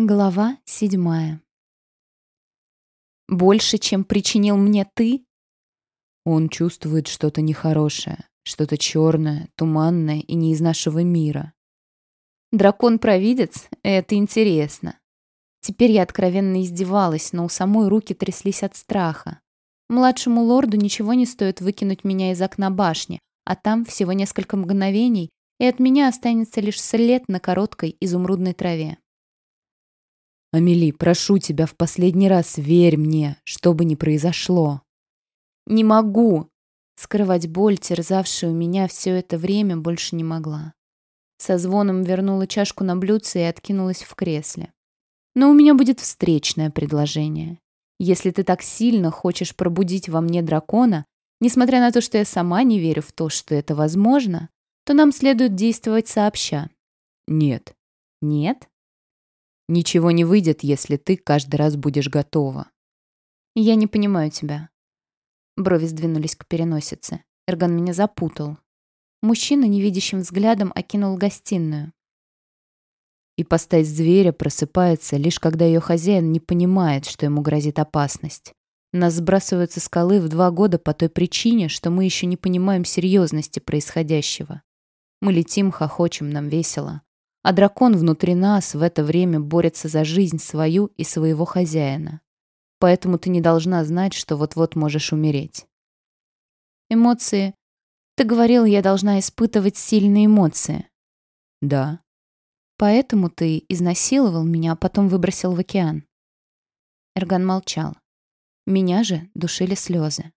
Глава седьмая. «Больше, чем причинил мне ты?» Он чувствует что-то нехорошее, что-то черное, туманное и не из нашего мира. Дракон-провидец? Это интересно. Теперь я откровенно издевалась, но у самой руки тряслись от страха. Младшему лорду ничего не стоит выкинуть меня из окна башни, а там всего несколько мгновений, и от меня останется лишь след на короткой изумрудной траве. «Амели, прошу тебя, в последний раз верь мне, что бы ни произошло». «Не могу!» Скрывать боль, терзавшую меня все это время, больше не могла. Со звоном вернула чашку на блюдце и откинулась в кресле. «Но у меня будет встречное предложение. Если ты так сильно хочешь пробудить во мне дракона, несмотря на то, что я сама не верю в то, что это возможно, то нам следует действовать сообща». «Нет». «Нет?» Ничего не выйдет, если ты каждый раз будешь готова. Я не понимаю тебя. Брови сдвинулись к переносице. Эрган меня запутал. Мужчина невидящим взглядом окинул гостиную. И постать зверя просыпается, лишь когда ее хозяин не понимает, что ему грозит опасность. Нас сбрасывают со скалы в два года по той причине, что мы еще не понимаем серьезности происходящего. Мы летим, хохочем, нам весело. А дракон внутри нас в это время борется за жизнь свою и своего хозяина. Поэтому ты не должна знать, что вот-вот можешь умереть. Эмоции. Ты говорил, я должна испытывать сильные эмоции. Да. Поэтому ты изнасиловал меня, а потом выбросил в океан. Эрган молчал. Меня же душили слезы.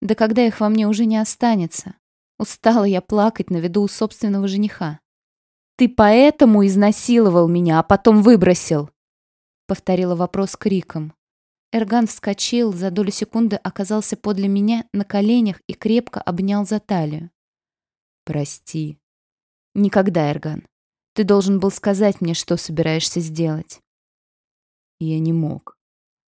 Да когда их во мне уже не останется? Устала я плакать на виду у собственного жениха. «Ты поэтому изнасиловал меня, а потом выбросил?» Повторила вопрос криком. Эрган вскочил, за долю секунды оказался подле меня на коленях и крепко обнял за талию. «Прости». «Никогда, Эрган. Ты должен был сказать мне, что собираешься сделать». Я не мог.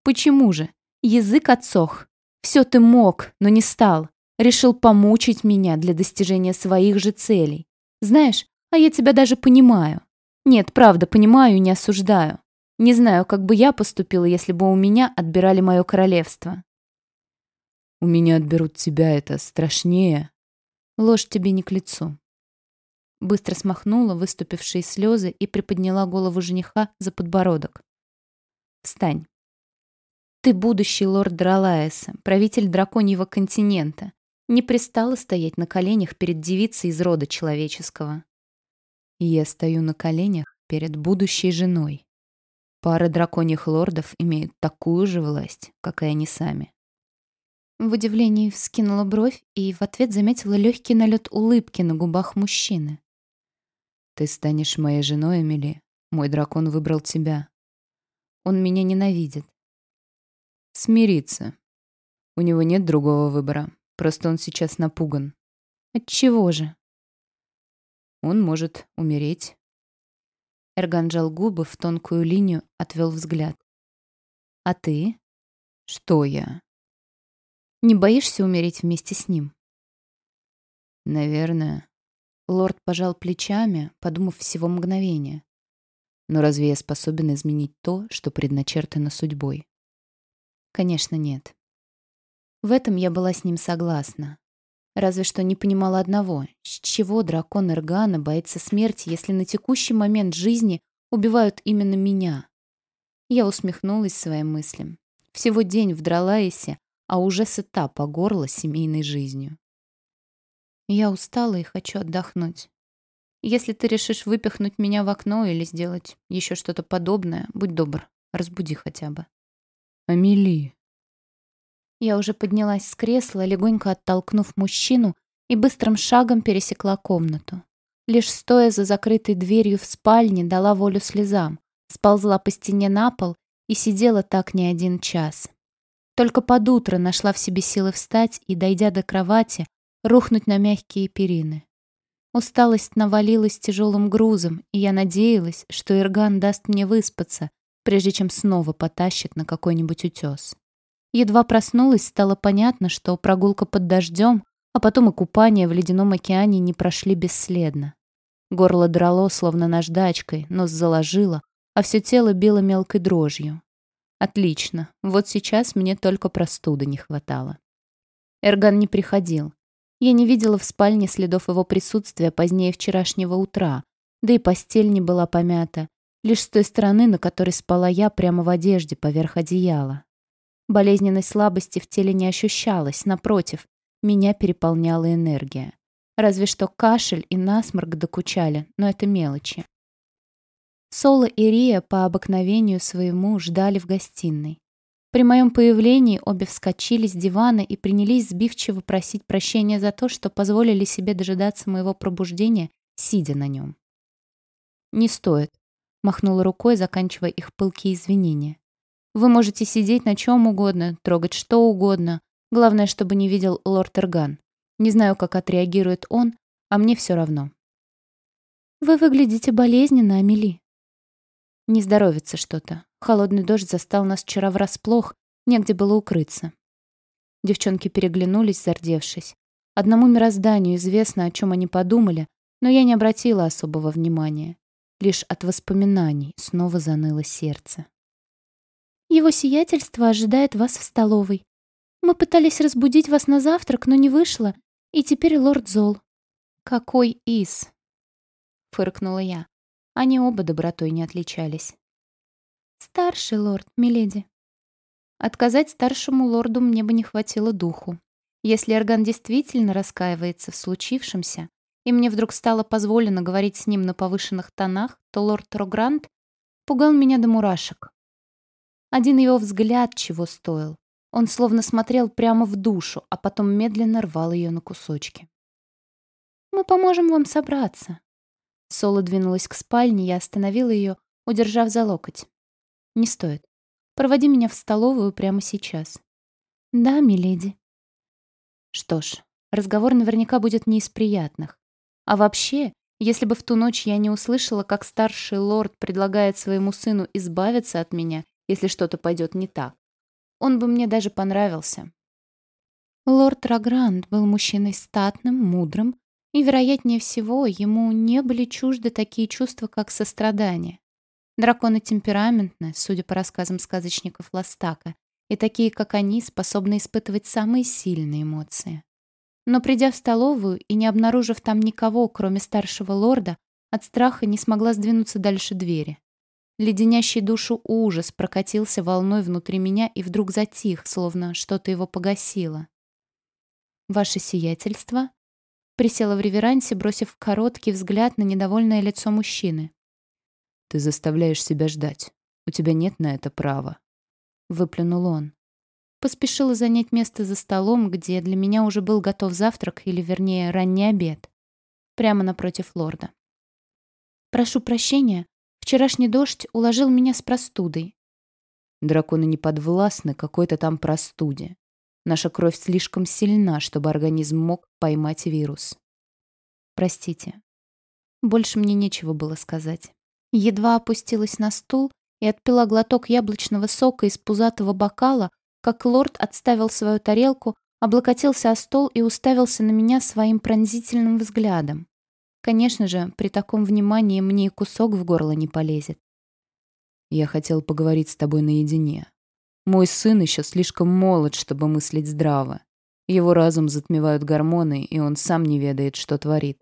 «Почему же? Язык отсох. Все ты мог, но не стал. Решил помучить меня для достижения своих же целей. Знаешь, а я тебя даже понимаю. Нет, правда, понимаю и не осуждаю. Не знаю, как бы я поступила, если бы у меня отбирали мое королевство. У меня отберут тебя, это страшнее. Ложь тебе не к лицу. Быстро смахнула выступившие слезы и приподняла голову жениха за подбородок. Встань. Ты будущий лорд Дралаеса, правитель драконьего континента. Не пристало стоять на коленях перед девицей из рода человеческого. Я стою на коленях перед будущей женой. Пара драконьих лордов имеют такую же власть, как и они сами. В удивлении вскинула бровь и в ответ заметила легкий налет улыбки на губах мужчины. «Ты станешь моей женой, Эмили. Мой дракон выбрал тебя. Он меня ненавидит. Смириться. У него нет другого выбора. Просто он сейчас напуган. От чего же? Он может умереть. Эрган жал губы в тонкую линию, отвел взгляд. А ты? Что я? Не боишься умереть вместе с ним? Наверное. Лорд пожал плечами, подумав всего мгновения. Но разве я способен изменить то, что предначертано судьбой? Конечно, нет. В этом я была с ним согласна. Разве что не понимала одного, с чего дракон Эргана боится смерти, если на текущий момент жизни убивают именно меня. Я усмехнулась своим мыслям. Всего день в Дралаисе, а уже сыта по горло семейной жизнью. Я устала и хочу отдохнуть. Если ты решишь выпихнуть меня в окно или сделать еще что-то подобное, будь добр, разбуди хотя бы. Амели, я уже поднялась с кресла, легонько оттолкнув мужчину, и быстрым шагом пересекла комнату. Лишь стоя за закрытой дверью в спальне, дала волю слезам, сползла по стене на пол и сидела так не один час. Только под утро нашла в себе силы встать и, дойдя до кровати, рухнуть на мягкие перины. Усталость навалилась тяжелым грузом, и я надеялась, что Ирган даст мне выспаться, прежде чем снова потащит на какой-нибудь утес. Едва проснулась, стало понятно, что прогулка под дождем, а потом и купание в ледяном океане не прошли бесследно. Горло драло, словно наждачкой, нос заложило, а все тело било мелкой дрожью. Отлично, вот сейчас мне только простуды не хватало. Эрган не приходил. Я не видела в спальне следов его присутствия позднее вчерашнего утра, да и постель не была помята, лишь с той стороны, на которой спала я прямо в одежде поверх одеяла. Болезненной слабости в теле не ощущалось, напротив, меня переполняла энергия. Разве что кашель и насморк докучали, но это мелочи. Соло и Рия по обыкновению своему ждали в гостиной. При моем появлении обе вскочили с дивана и принялись сбивчиво просить прощения за то, что позволили себе дожидаться моего пробуждения, сидя на нем. «Не стоит», — махнула рукой, заканчивая их пылкие извинения. «Вы можете сидеть на чем угодно, трогать что угодно. Главное, чтобы не видел лорд Эрган. Не знаю, как отреагирует он, а мне все равно». «Вы выглядите болезненно, Амели», не здоровится что-то. Холодный дождь застал нас вчера врасплох, негде было укрыться. Девчонки переглянулись, зардевшись. Одному мирозданию известно, о чем они подумали, но я не обратила особого внимания. Лишь от воспоминаний снова заныло сердце. «Его сиятельство ожидает вас в столовой. Мы пытались разбудить вас на завтрак, но не вышло, и теперь лорд зол». «Какой из?» — фыркнула я. Они оба добротой не отличались. «Старший лорд, миледи». Отказать старшему лорду мне бы не хватило духу. Если Эрган действительно раскаивается в случившемся, и мне вдруг стало позволено говорить с ним на повышенных тонах, то лорд Рогрант пугал меня до мурашек. Один его взгляд чего стоил. Он словно смотрел прямо в душу, а потом медленно рвал ее на кусочки. «Мы поможем вам собраться», Соло двинулась к спальне, я остановила ее, удержав за локоть. «Не стоит. Проводи меня в столовую прямо сейчас». «Да, миледи». Что ж, разговор наверняка будет не из приятных. А вообще, если бы в ту ночь я не услышала, как старший лорд предлагает своему сыну избавиться от меня, если что-то пойдет не так, он бы мне даже понравился. Лорд Рагранд был мужчиной статным, мудрым, и, вероятнее всего, ему не были чужды такие чувства, как сострадание. Драконы темпераментны, судя по рассказам сказочников Ластака, и такие, как они, способны испытывать самые сильные эмоции. Но придя в столовую и не обнаружив там никого, кроме старшего лорда, от страха не смогла сдвинуться дальше двери. Леденящий душу ужас прокатился волной внутри меня и вдруг затих, словно что-то его погасило. «Ваше сиятельство?» Присела в реверансе, бросив короткий взгляд на недовольное лицо мужчины. «Ты заставляешь себя ждать. У тебя нет на это права», — выплюнул он. Поспешила занять место за столом, где для меня уже был готов завтрак, или, вернее, ранний обед. Прямо напротив лорда. «Прошу прощения, вчерашний дождь уложил меня с простудой». Драконы не подвластны какой-то там простуде. Наша кровь слишком сильна, чтобы организм мог поймать вирус. Простите. Больше мне нечего было сказать. Едва опустилась на стул и отпила глоток яблочного сока из пузатого бокала, как лорд отставил свою тарелку, облокотился о стол и уставился на меня своим пронзительным взглядом. Конечно же, при таком внимании мне и кусок в горло не полезет. Я хотел поговорить с тобой наедине. Мой сын еще слишком молод, чтобы мыслить здраво. Его разум затмевают гормоны, и он сам не ведает, что творит.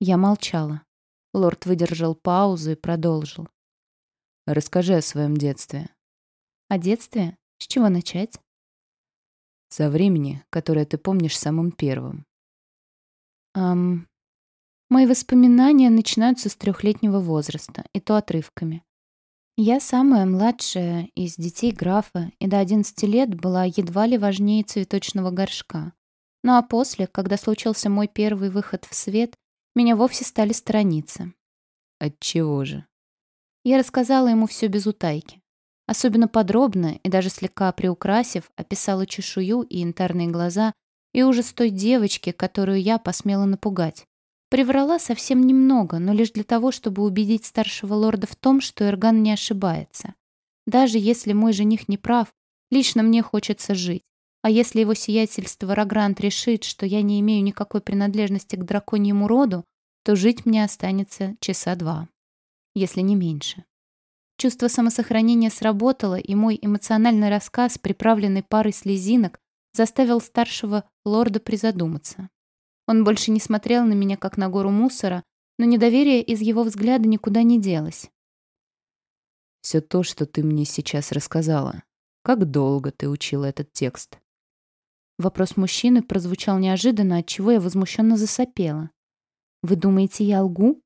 Я молчала. Лорд выдержал паузу и продолжил. Расскажи о своем детстве. О детстве? С чего начать? Со времени, которое ты помнишь самым первым. Эм... Мои воспоминания начинаются с трехлетнего возраста, и то отрывками. Я самая младшая из детей графа и до 11 лет была едва ли важнее цветочного горшка. Ну а после, когда случился мой первый выход в свет, меня вовсе стали сторониться. Отчего же? Я рассказала ему все без утайки. Особенно подробно и даже слегка приукрасив, описала чешую и янтарные глаза и ужас той девочки, которую я посмела напугать. Приврала совсем немного, но лишь для того, чтобы убедить старшего лорда в том, что Эрган не ошибается. Даже если мой жених не прав, лично мне хочется жить. А если его сиятельство Рагрант решит, что я не имею никакой принадлежности к драконьему роду, то жить мне останется часа два. Если не меньше. Чувство самосохранения сработало, и мой эмоциональный рассказ, приправленный парой слезинок, заставил старшего лорда призадуматься. Он больше не смотрел на меня, как на гору мусора, но недоверие из его взгляда никуда не делось. «Все то, что ты мне сейчас рассказала. Как долго ты учила этот текст?» Вопрос мужчины прозвучал неожиданно, отчего я возмущенно засопела. «Вы думаете, я лгу?»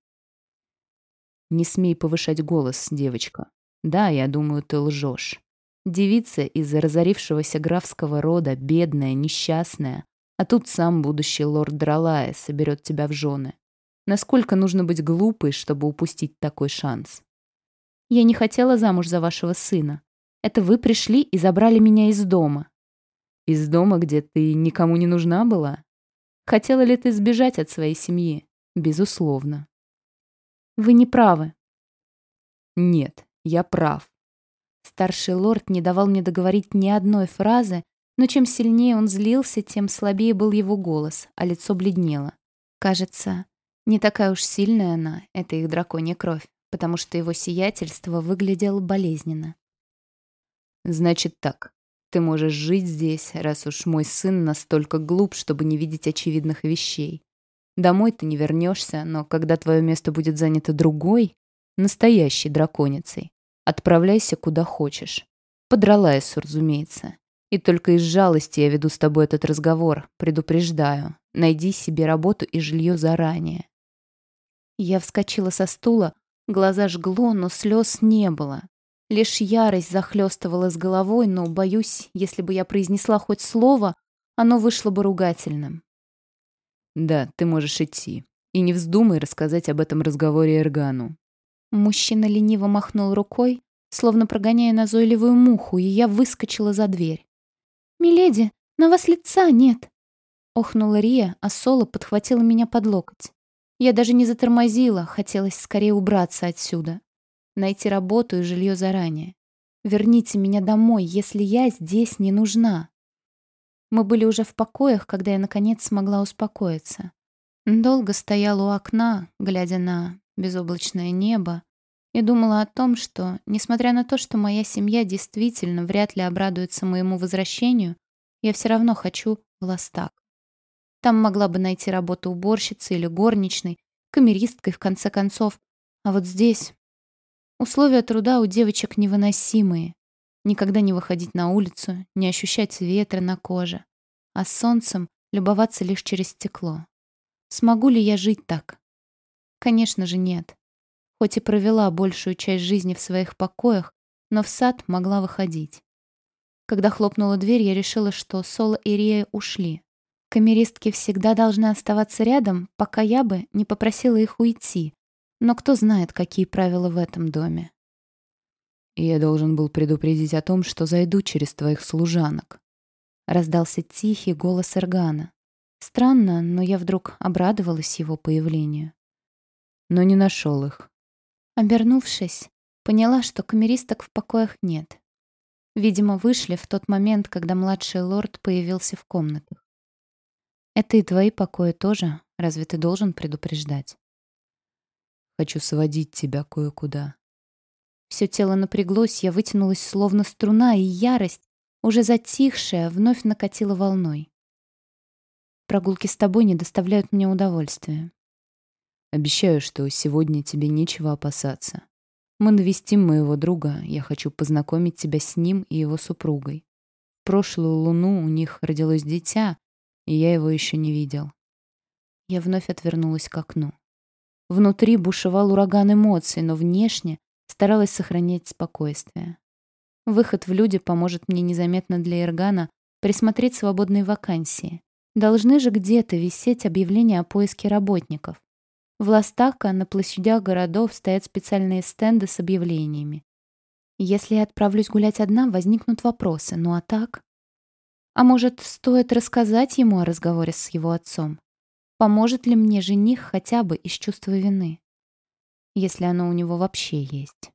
«Не смей повышать голос, девочка. Да, я думаю, ты лжешь. Девица из разорившегося графского рода, бедная, несчастная, а тут сам будущий лорд Дралая соберет тебя в жены. Насколько нужно быть глупой, чтобы упустить такой шанс? Я не хотела замуж за вашего сына. Это вы пришли и забрали меня из дома. Из дома, где ты никому не нужна была? Хотела ли ты сбежать от своей семьи? Безусловно. Вы не правы. Нет, я прав. Старший лорд не давал мне договорить ни одной фразы, но чем сильнее он злился, тем слабее был его голос, а лицо бледнело. Кажется, не такая уж сильная она, это их драконья кровь, потому что его сиятельство выглядело болезненно. Значит так, ты можешь жить здесь, раз уж мой сын настолько глуп, чтобы не видеть очевидных вещей. Домой ты не вернешься, но когда твое место будет занято другой, настоящей драконицей, отправляйся куда хочешь. Подрала Эссу, разумеется. И только из жалости я веду с тобой этот разговор, предупреждаю. Найди себе работу и жилье заранее. Я вскочила со стула, глаза жгло, но слез не было. Лишь ярость захлестывала с головой, но, боюсь, если бы я произнесла хоть слово, оно вышло бы ругательным. «Да, ты можешь идти. И не вздумай рассказать об этом разговоре Эргану». Мужчина лениво махнул рукой, словно прогоняя назойливую муху, и я выскочила за дверь. «Миледи, на вас лица нет!» Охнула Рия, а Соло подхватила меня под локоть. Я даже не затормозила, хотелось скорее убраться отсюда найти работу и жилье заранее. Верните меня домой, если я здесь не нужна. Мы были уже в покоях, когда я наконец смогла успокоиться. Долго стояла у окна, глядя на безоблачное небо, и думала о том, что, несмотря на то, что моя семья действительно вряд ли обрадуется моему возвращению, я все равно хочу в Ластак. Там могла бы найти работу уборщицей или горничной, камеристкой, в конце концов. А вот здесь Условия труда у девочек невыносимые. Никогда не выходить на улицу, не ощущать ветра на коже. А с солнцем любоваться лишь через стекло. Смогу ли я жить так? Конечно же, нет. Хоть и провела большую часть жизни в своих покоях, но в сад могла выходить. Когда хлопнула дверь, я решила, что Соло и Рия ушли. Камеристки всегда должны оставаться рядом, пока я бы не попросила их уйти, но кто знает, какие правила в этом доме. «Я должен был предупредить о том, что зайду через твоих служанок», — раздался тихий голос Эргана. Странно, но я вдруг обрадовалась его появлению. Но не нашел их. Обернувшись, поняла, что камеристок в покоях нет. Видимо, вышли в тот момент, когда младший лорд появился в комнатах. «Это и твои покои тоже, разве ты должен предупреждать?» Хочу сводить тебя кое-куда». Все тело напряглось, я вытянулась словно струна, и ярость, уже затихшая, вновь накатила волной. Прогулки с тобой не доставляют мне удовольствия. Обещаю, что сегодня тебе нечего опасаться. Мы навестим моего друга, я хочу познакомить тебя с ним и его супругой. В прошлую луну у них родилось дитя, и я его еще не видел. Я вновь отвернулась к окну. Внутри бушевал ураган эмоций, но внешне старалась сохранять спокойствие. Выход в люди поможет мне незаметно для Иргана присмотреть свободные вакансии. Должны же где-то висеть объявления о поиске работников. В Ластака на площадях городов стоят специальные стенды с объявлениями. Если я отправлюсь гулять одна, возникнут вопросы. Ну а так? А может, стоит рассказать ему о разговоре с его отцом? Поможет ли мне жених хотя бы из чувства вины? Если оно у него вообще есть.